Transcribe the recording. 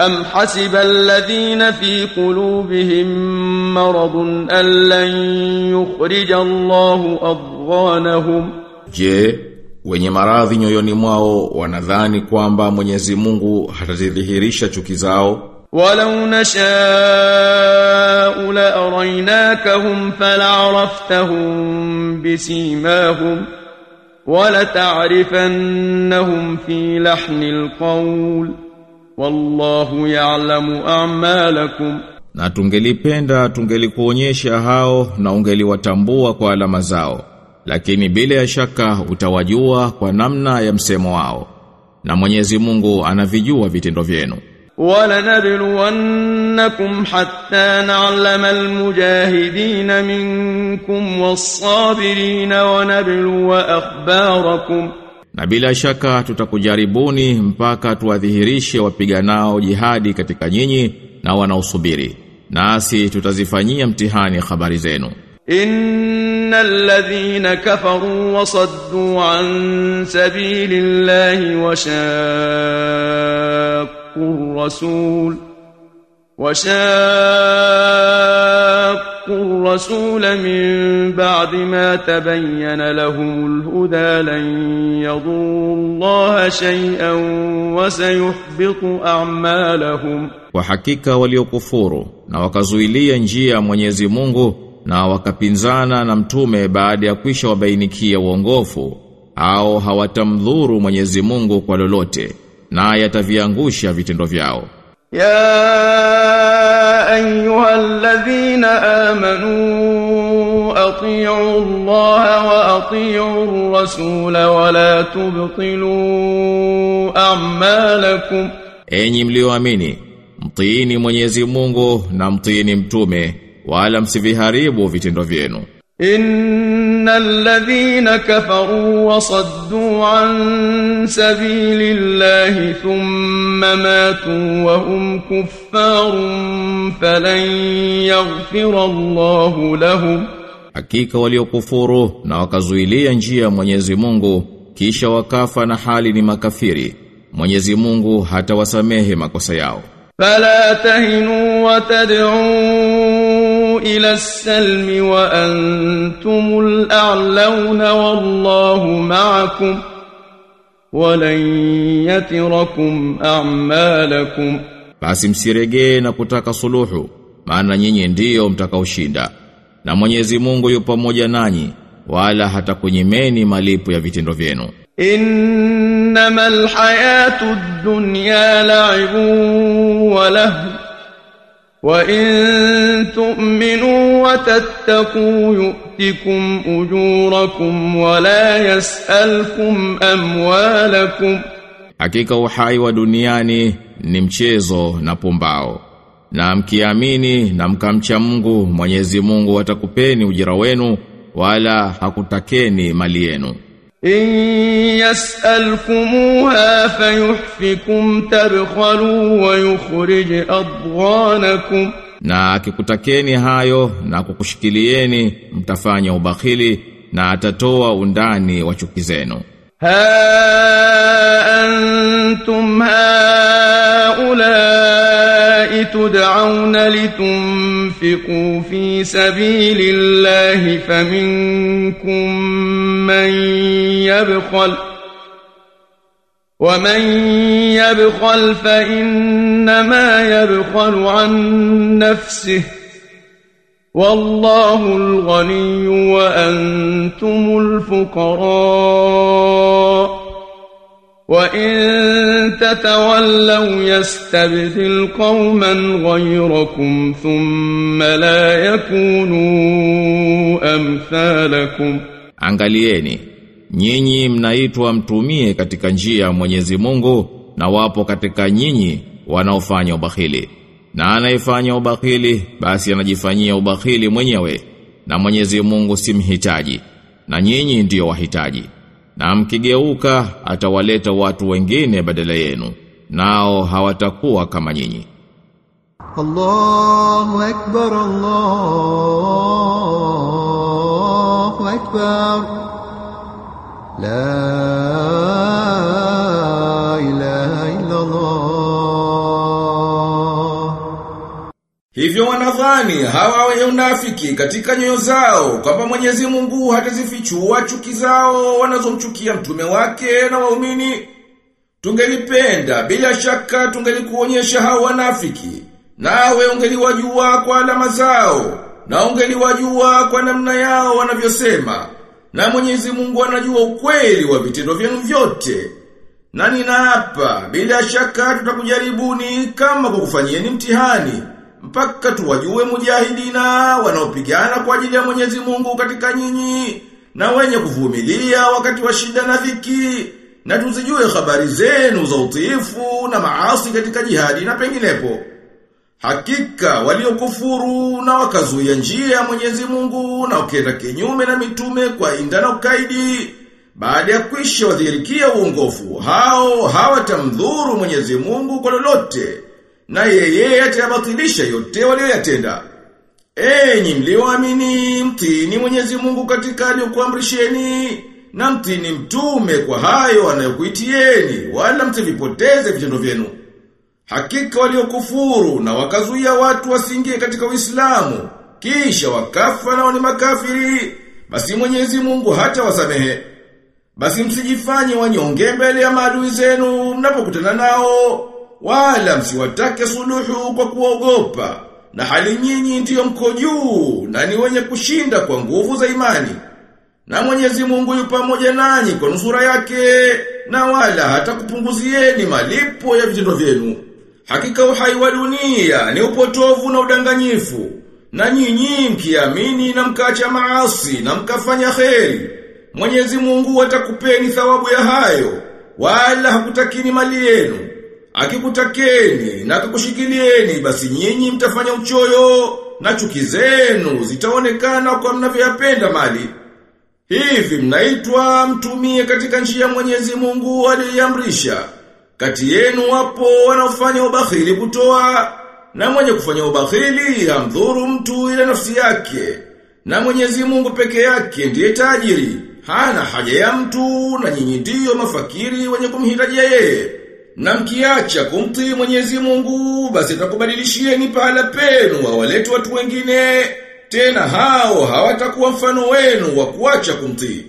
أم حسب الذين في قلوبهم مرض أن لن يخرج الله أضغانهم Je, wenye maradhi nyoyoni mwao wanadhani kwamba Mwenyezi Mungu hatazidhihirisha chuki zao? ولو نشاء لأريناكهم فلعرفتهم بسيماهم ولتعرفنهم في لحن القول wallahu ya'lamu a'malakum. Na tungelipenda tungelikuonyesha hao na ungeliwatambua kwa alama zao. Lakini bila ya shaka utawajua kwa namna ya msemo wao. Na Mwenyezi Mungu anavijua vitendo vyenu. Wala nabluwannakum hatta na'lama almujahidin minkum was-sabirin wa nabluwa akhbarakum. Na bila shaka tutakujaribuni mpaka tuwadhihirishe wapiganao jihadi katika nyinyi na wanaosubiri. Nasi tutazifanyia mtihani habari zenu. Innal ladhina kafaru wa saddu an sabilillahi wa shaqqu rasul وشاقوا الرسول من بعد ما تبين لهم الهدى لن يضروا الله شيئا وسيحبط أعمالهم Kwa hakika waliokufuru na wakazuilia njia ya Mwenyezi Mungu na wakapinzana na mtume baada ya kwisha wabainikia uongofu au hawatamdhuru Mwenyezi Mungu kwa lolote na yataviangusha vitendo vyao. يا أيها الذين آمنوا أطيعوا الله وأطيعوا الرسول ولا تبطلوا أعمالكم Enyi mlioamini, mtiini Mwenyezi Mungu na mtiini mtume wala msiviharibu vitendo vyenu. إن الذين كفروا وصدوا عن سبيل الله ثم ماتوا وهم كفار فلن يغفر الله لهم Hakika waliokufuru na wakazuilia njia ya Mwenyezi Mungu kisha wakafa na hali ni makafiri. Mwenyezi Mungu hatawasamehe makosa yao. فلا تهنوا وتدعوا إلى السلم وأنتم الأعلون والله معكم ولن يتركم أعمالكم Basi msiregee na kutaka suluhu, maana nyinyi ndiyo mtakaoshinda. Na Mwenyezi Mungu yupo pamoja nanyi, wala hatakunyimeni malipo ya vitendo vyenu. إنما الحياة الدنيا لعب ولهو وإن تؤمنوا وتتقوا يؤتكم أجوركم ولا يسألكم أموالكم Hakika uhai wa duniani ni mchezo na pumbao. Na mkiamini na mkamcha Mungu, Mwenyezi Mungu atakupeni ujira wenu wala hakutakeni mali yenu. إن يسألكموها فيحفكم تبخلوا ويخرج أضغانكم Na akikutakeni hayo na kukushikilieni mtafanya ubakhili na atatoa undani wa chuki zenu. ها أنتم هؤلاء تدعون لتنفقوا في سبيل الله فمنكم من يبخل ومن يبخل فإنما يبخل عن نفسه والله الغني وأنتم الفقراء وإن تتولوا يستبدل قوما غيركم ثم لا يكونوا أمثالكم Angalieni, nyinyi mnaitwa mtumie katika njia ya Mwenyezi Mungu na wapo katika nyinyi wanaofanya ubakhili. na anayefanya ubakhili basi anajifanyia ubakhili mwenyewe na Mwenyezi Mungu si mhitaji na nyinyi ndiyo wahitaji. Na mkigeuka atawaleta watu wengine badala yenu nao hawatakuwa kama nyinyi. Allahu akbar Allahu akbar. La Hivyo wanadhani hawa wenye unafiki katika nyoyo zao kwamba Mwenyezi Mungu hatazifichua chuki zao wanazomchukia mtume wake na waumini. Tungelipenda bila shaka tungelikuonyesha hao wanafiki. Nawe ungeliwajua kwa alama zao na ungeliwajua kwa namna yao wanavyosema. Na Mwenyezi Mungu anajua ukweli wa vitendo vyenu vyote. Na ninaapa bila shaka tutakujaribuni kama kukufanyieni mtihani mpaka tuwajue mujahidina wanaopigana kwa ajili ya Mwenyezi Mungu katika nyinyi na wenye kuvumilia wakati wa shida na dhiki na tuzijue habari zenu za utiifu na maasi katika jihadi na penginepo. Hakika waliokufuru na wakazuia njia ya Mwenyezi Mungu na ukenda kinyume na mitume kwa inda na ukaidi baada ya kwisha wadhirikia uongofu hao hawatamdhuru Mwenyezi Mungu kwa lolote na yeye atayabatilisha yote walioyatenda. Enyi mlioamini mtini Mwenyezi Mungu katika aliyokuamrisheni na mtini mtume kwa hayo anayokuitieni wala msivipoteze vitendo vyenu. Hakika waliokufuru na wakazuia watu wasingie katika Uislamu kisha wakafa na ni makafiri basi Mwenyezi Mungu hata wasamehe. Basi msijifanye wanyonge mbele ya maadui zenu mnapokutana nao wala msiwatake suluhu kwa kuogopa na hali nyinyi ndiyo mko juu na ni wenye kushinda kwa nguvu za imani. Na Mwenyezi Mungu yu pamoja nanyi kwa nusura yake na wala hatakupunguzieni malipo ya vitendo vyenu. Hakika uhai wa dunia ni upotovu na udanganyifu. Na nyinyi mkiamini na mkacha maasi na mkafanya kheri. Mwenyezi Mungu atakupeni thawabu ya hayo wala hakutakini mali yenu. Akikutakeni na akakushikilieni basi nyinyi mtafanya uchoyo na chuki zenu zitaonekana kwa mnavyoyapenda mali. Hivi mnaitwa mtumie katika njia Mwenyezi Mungu aliyamrisha. Kati yenu wapo wanaofanya ubakhili kutoa na mwenye kufanya ubakhili hamdhuru mtu ile nafsi yake. Na Mwenyezi Mungu peke yake ndiye tajiri. Hana haja ya mtu na nyinyi ndiyo mafakiri wenye kumhitajia yeye. Na mkiacha kumtii Mwenyezi Mungu basi atakubadilishieni pahala penu wawalete watu wengine tena hao hawatakuwa mfano wenu wa kuacha kumtii.